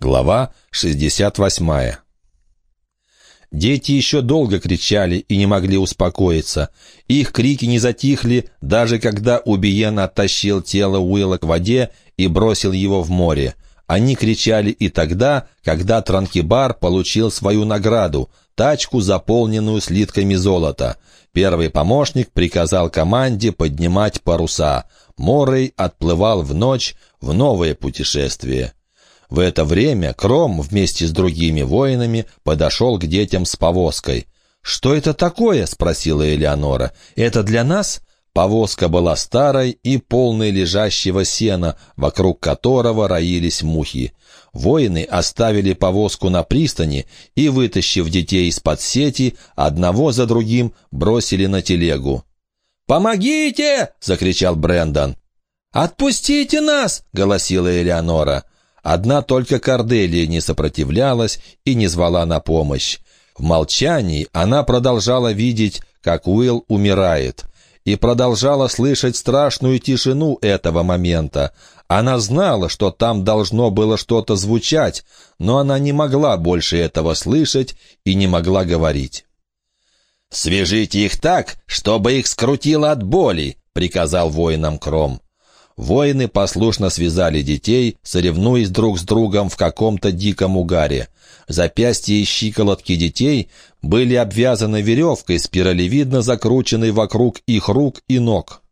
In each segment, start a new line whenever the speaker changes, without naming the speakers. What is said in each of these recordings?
Глава 68 Дети еще долго кричали и не могли успокоиться. Их крики не затихли, даже когда Убиен оттащил тело Уилла к воде и бросил его в море. Они кричали и тогда, когда Транкибар получил свою награду — тачку, заполненную слитками золота. Первый помощник приказал команде поднимать паруса. Морей отплывал в ночь в новое путешествие. В это время Кром вместе с другими воинами подошел к детям с повозкой. «Что это такое?» — спросила Элеонора. «Это для нас?» Повозка была старой и полной лежащего сена, вокруг которого роились мухи. Воины оставили повозку на пристани и, вытащив детей из-под сети, одного за другим бросили на телегу. «Помогите!» — закричал Брендон. «Отпустите нас!» — голосила Элеонора. Одна только Корделия не сопротивлялась и не звала на помощь. В молчании она продолжала видеть, как Уилл умирает, и продолжала слышать страшную тишину этого момента. Она знала, что там должно было что-то звучать, но она не могла больше этого слышать и не могла говорить. «Свяжите их так, чтобы их скрутило от боли», — приказал воинам Кром. Воины послушно связали детей, соревнуясь друг с другом в каком-то диком угаре. Запястья и щиколотки детей были обвязаны веревкой, спиралевидно закрученной вокруг их рук и ног.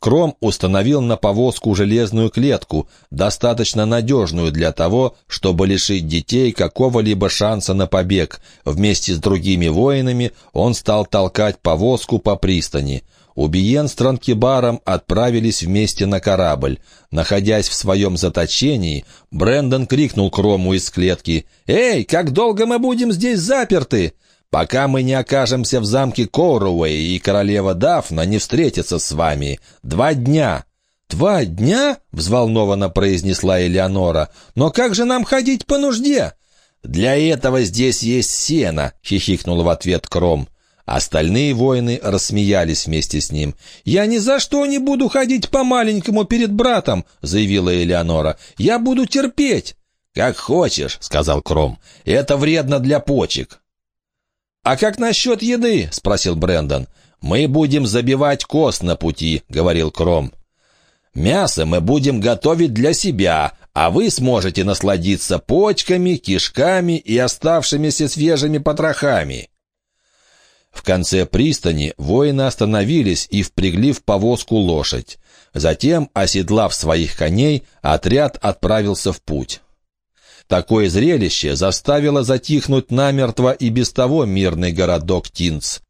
Кром установил на повозку железную клетку, достаточно надежную для того, чтобы лишить детей какого-либо шанса на побег. Вместе с другими воинами он стал толкать повозку по пристани. Убиен с Транкибаром отправились вместе на корабль. Находясь в своем заточении, Брэндон крикнул Крому из клетки «Эй, как долго мы будем здесь заперты?» «Пока мы не окажемся в замке Коуруэй и королева Дафна не встретится с вами. Два дня». «Два дня?» — взволнованно произнесла Элеонора. «Но как же нам ходить по нужде?» «Для этого здесь есть сено», — хихикнул в ответ Кром. Остальные воины рассмеялись вместе с ним. «Я ни за что не буду ходить по-маленькому перед братом», — заявила Элеонора. «Я буду терпеть». «Как хочешь», — сказал Кром. «Это вредно для почек». «А как насчет еды?» — спросил Брендон. «Мы будем забивать кост на пути», — говорил Кром. «Мясо мы будем готовить для себя, а вы сможете насладиться почками, кишками и оставшимися свежими потрохами». В конце пристани воины остановились и впрягли в повозку лошадь. Затем, оседлав своих коней, отряд отправился в путь. Такое зрелище заставило затихнуть намертво и без того мирный городок Тинц.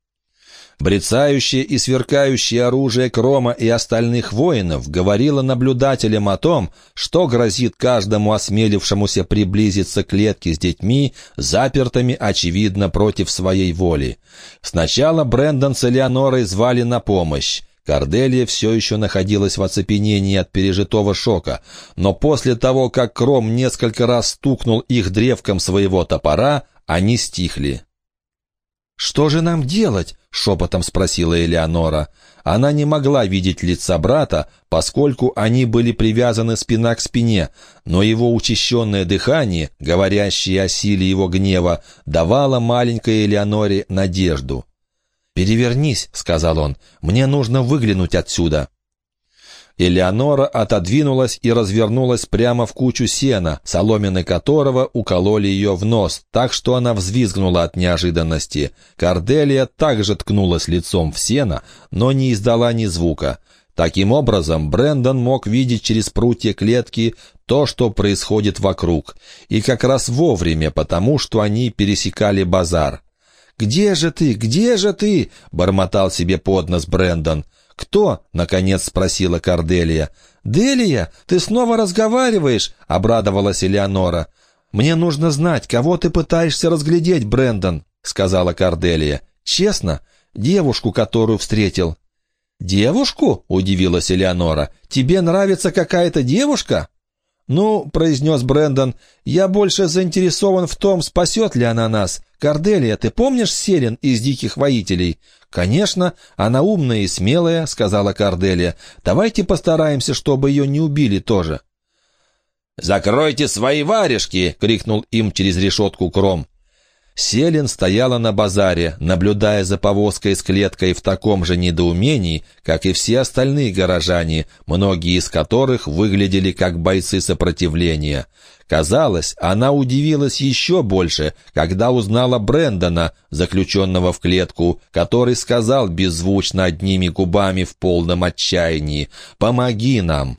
Брецающее и сверкающее оружие Крома и остальных воинов говорило наблюдателям о том, что грозит каждому осмелившемуся приблизиться к клетке с детьми, запертыми, очевидно, против своей воли. Сначала Брэндон с Элеонорой звали на помощь. Корделия все еще находилась в оцепенении от пережитого шока, но после того, как Кром несколько раз стукнул их древком своего топора, они стихли. «Что же нам делать?» — шепотом спросила Элеонора. Она не могла видеть лица брата, поскольку они были привязаны спина к спине, но его учащенное дыхание, говорящее о силе его гнева, давало маленькой Элеоноре надежду. «Перевернись», — сказал он, — «мне нужно выглянуть отсюда». Элеонора отодвинулась и развернулась прямо в кучу сена, соломины которого укололи ее в нос, так что она взвизгнула от неожиданности. Корделия также ткнулась лицом в сено, но не издала ни звука. Таким образом, Брендон мог видеть через прутья клетки то, что происходит вокруг, и как раз вовремя, потому что они пересекали базар. «Где же ты? Где же ты?» — бормотал себе под нос Брендон. «Кто?» — наконец спросила Корделия. «Делия, ты снова разговариваешь?» — обрадовалась Элеонора. «Мне нужно знать, кого ты пытаешься разглядеть, Брендон», — сказала Корделия. «Честно, девушку, которую встретил». «Девушку?» — удивилась Элеонора. «Тебе нравится какая-то девушка?» «Ну», — произнес Брендон, — «я больше заинтересован в том, спасет ли она нас. Корделия, ты помнишь Селин из «Диких воителей»?» «Конечно, она умная и смелая», — сказала Корделия. «Давайте постараемся, чтобы ее не убили тоже». «Закройте свои варежки!» — крикнул им через решетку Кром. Селин стояла на базаре, наблюдая за повозкой с клеткой в таком же недоумении, как и все остальные горожане, многие из которых выглядели как бойцы сопротивления. Казалось, она удивилась еще больше, когда узнала Брэндона, заключенного в клетку, который сказал беззвучно одними губами в полном отчаянии «Помоги нам!».